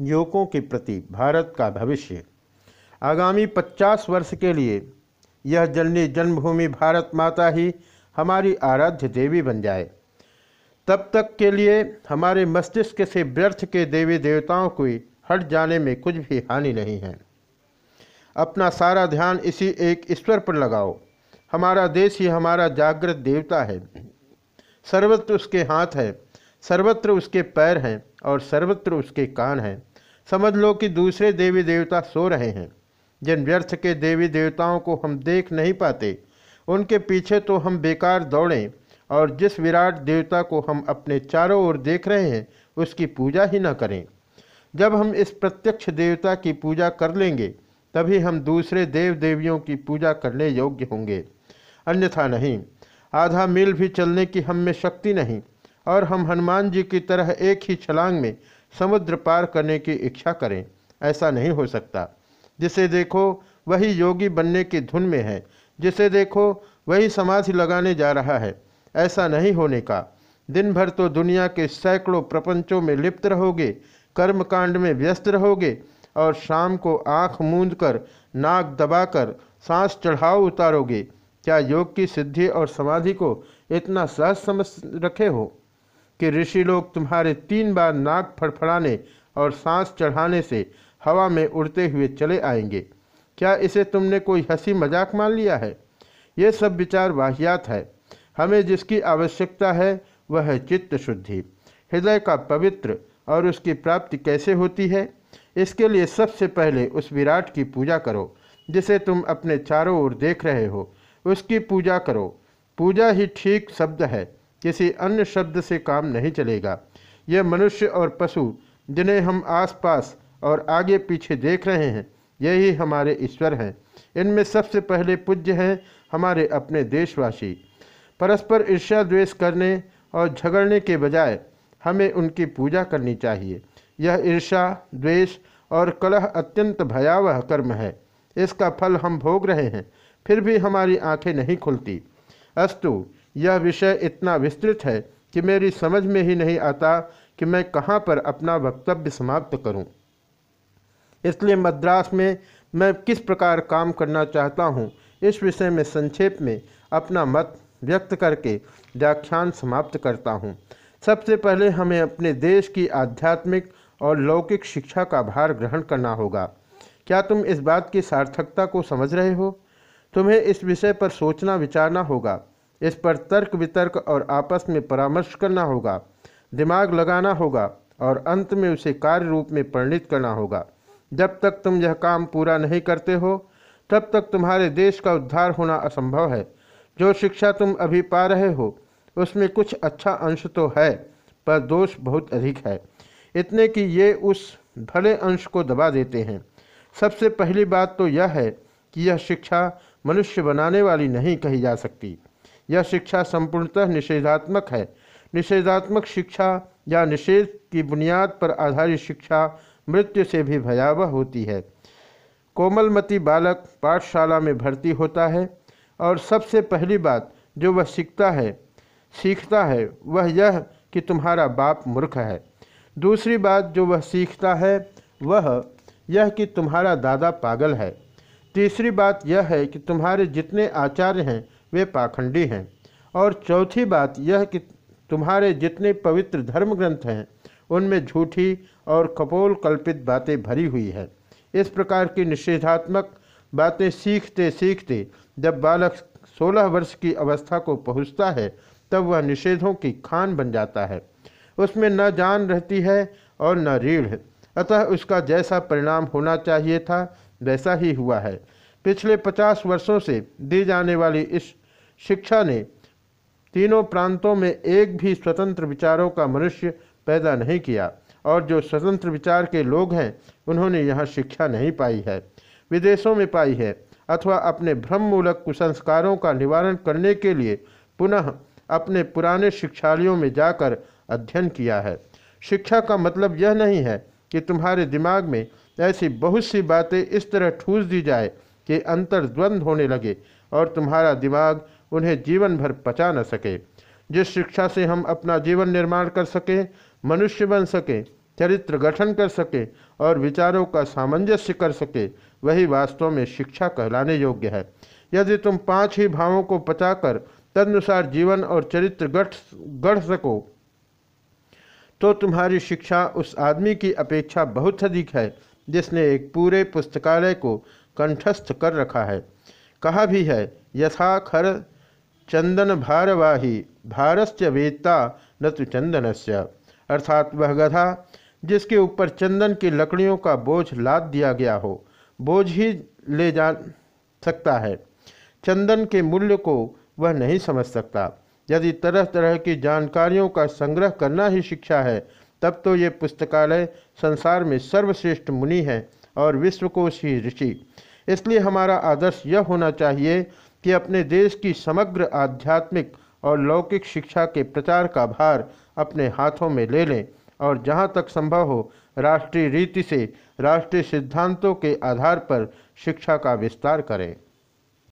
युवकों के प्रति भारत का भविष्य। आगामी 50 वर्ष के लिए यह जननी जन्मभूमि भारत माता ही हमारी आराध्य देवी बन जाए। तब तक के लिए हमारे मस्तिष्क से व्यर्थ के देवी देवताओं को हट जाने में कुछ भी हानि नहीं है। अपना सारा ध्यान इसी एक ईश्वर पर लगाओ। हमारा देश ही हमारा जागृत देवता है। सर्वत्र उसके हाथ है, सर्वत्र उसके पैर हैं और सर्वत्र उसके कान हैं। समझ लो कि दूसरे देवी देवता सो रहे हैं। जिन व्यर्थ के देवी देवताओं को हम देख नहीं पाते, उनके पीछे तो हम बेकार दौड़ें और जिस विराट देवता को हम अपने चारों ओर देख रहे हैं, उसकी पूजा ही न करें। जब हम इस प्रत्यक्ष देवता की पूजा कर लेंगे, तभी हम दूसरे देव देवियों की पूजा करने योग्य होंगे। अन्यथा नहीं, आधा मील भी चलने की हम में शक्ति नहीं। और हम हनुमान जी की तरह एक ही छलांग में समुद्र पार करने की इच्छा करें, ऐसा नहीं हो सकता। जिसे देखो, वही योगी बनने की धुन में है। जिसे देखो, वही समाधि लगाने जा रहा है। ऐसा नहीं होने का। दिन भर तो दुनिया के सैकड़ों प्रपंचों में लिप्त रहोगे, कर्मकांड में व्यस्त रहोगे, और शाम को आँख मूंद कर नाक दबाकर, सांस चढ़ाव उतारोगे। क्या योग की सिद्धि और समाधि को इतना सहज समझ रखे हो? कि ऋषि लोग तुम्हारे तीन बार नाक फड़फड़ाने और सांस चढ़ाने से हवा में उड़ते हुए चले आएँगे। क्या इसे तुमने कोई हँसी मज़ाक मान लिया है? ये सब विचार वाहियात है। हमें जिसकी आवश्यकता है, वह है चित्त शुद्धि। हृदय का पवित्र और उसकी प्राप्ति कैसे होती है? इसके लिए सबसे पहले उस विराट की पूजा करो, जिसे तुम अपने चारों ओर देख रहे हो। उसकी पूजा करो। पूजा ही ठीक शब्द है। किसी अन्य शब्द से काम नहीं चलेगा। यह मनुष्य और पशु, जिन्हें हम आसपास और आगे पीछे देख रहे हैं, यही हमारे ईश्वर हैं। इनमें सबसे पहले पूज्य हैं हमारे अपने देशवासी। परस्पर ईर्ष्या द्वेष करने और झगड़ने के बजाय हमें उनकी पूजा करनी चाहिए। यह ईर्षा द्वेष और कलह अत्यंत भयावह कर्म है। इसका फल हम भोग रहे हैं, फिर भी हमारी आँखें नहीं खुलती। अस्तु यह विषय इतना विस्तृत है कि मेरी समझ में ही नहीं आता कि मैं कहाँ पर अपना वक्तव्य समाप्त करूँ। इसलिए मद्रास में मैं किस प्रकार काम करना चाहता हूँ, इस विषय में संक्षेप में अपना मत व्यक्त करके व्याख्यान समाप्त करता हूँ। सबसे पहले हमें अपने देश की आध्यात्मिक और लौकिक शिक्षा का भार ग्रहण करना होगा। क्या तुम इस बात की सार्थकता को समझ रहे हो? तुम्हें इस विषय पर सोचना विचारना होगा। इस पर तर्क वितर्क और आपस में परामर्श करना होगा। दिमाग लगाना होगा और अंत में उसे कार्य रूप में परिणित करना होगा। जब तक तुम यह काम पूरा नहीं करते हो, तब तक तुम्हारे देश का उद्धार होना असंभव है। जो शिक्षा तुम अभी पा रहे हो, उसमें कुछ अच्छा अंश तो है, पर दोष बहुत अधिक है। इतने कि ये उस भले अंश को दबा देते हैं। सबसे पहली बात तो यह है कि यह शिक्षा मनुष्य बनाने वाली नहीं कही जा सकती। यह शिक्षा संपूर्णतः निषेधात्मक है। निषेधात्मक शिक्षा या निषेध की बुनियाद पर आधारित शिक्षा मृत्यु से भी भयावह होती है। कोमलमती बालक पाठशाला में भर्ती होता है और सबसे पहली बात जो वह सीखता है सीखता है वह यह कि तुम्हारा बाप मूर्ख है। दूसरी बात जो वह सीखता है वह यह कि तुम्हारा दादा पागल है। तीसरी बात यह है कि तुम्हारे जितने आचार्य हैं वे पाखंडी हैं। और चौथी बात यह कि तुम्हारे जितने पवित्र धर्म ग्रंथ हैं, उनमें झूठी और कपोल कल्पित बातें भरी हुई है। इस प्रकार की निषेधात्मक बातें सीखते सीखते जब बालक सोलह वर्ष की अवस्था को पहुँचता है, तब वह निषेधों की खान बन जाता है। उसमें न जान रहती है और न रीढ़। अतः उसका जैसा परिणाम होना चाहिए था, वैसा ही हुआ है। पिछले पचास वर्षों से दी जाने वाली इस शिक्षा ने तीनों प्रांतों में एक भी स्वतंत्र विचारों का मनुष्य पैदा नहीं किया और जो स्वतंत्र विचार के लोग हैं, उन्होंने यहाँ शिक्षा नहीं पाई है। विदेशों में पाई है अथवा अपने भ्रम मूलक कुसंस्कारों का निवारण करने के लिए पुनः अपने पुराने शिक्षालयों में जाकर अध्ययन किया है। शिक्षा का मतलब यह नहीं है कि तुम्हारे दिमाग में ऐसी बहुत सी बातें इस तरह ठूस दी जाए कि अंतर्द्वंद होने लगे और तुम्हारा दिमाग उन्हें जीवन भर पचा न सके। जिस शिक्षा से हम अपना जीवन निर्माण कर सकें, मनुष्य बन सकें, चरित्र गठन कर सके और विचारों का सामंजस्य कर सके, वही वास्तव में शिक्षा कहलाने योग्य है। यदि तुम पाँच ही भावों को पचाकर तदनुसार जीवन और चरित्र गठ, गढ़ सको तो तुम्हारी शिक्षा उस आदमी की अपेक्षा बहुत अधिक है, जिसने एक पूरे पुस्तकालय को कंठस्थ कर रखा है। कहा भी है यथा खर चंदन भारवाही, भारस्य वेत्ता न तो चंदनस्य। अर्थात वह गधा, जिसके ऊपर चंदन की लकड़ियों का बोझ लाद दिया गया हो, बोझ ही ले जा सकता है। चंदन के मूल्य को वह नहीं समझ सकता। यदि तरह तरह की जानकारियों का संग्रह करना ही शिक्षा है, तब तो ये पुस्तकालय संसार में सर्वश्रेष्ठ मुनि है और विश्वकोश ही ऋषि। इसलिए हमारा आदर्श यह होना चाहिए कि अपने देश की समग्र आध्यात्मिक और लौकिक शिक्षा के प्रचार का भार अपने हाथों में ले लें और जहाँ तक संभव हो, राष्ट्रीय रीति से राष्ट्रीय सिद्धांतों के आधार पर शिक्षा का विस्तार करें।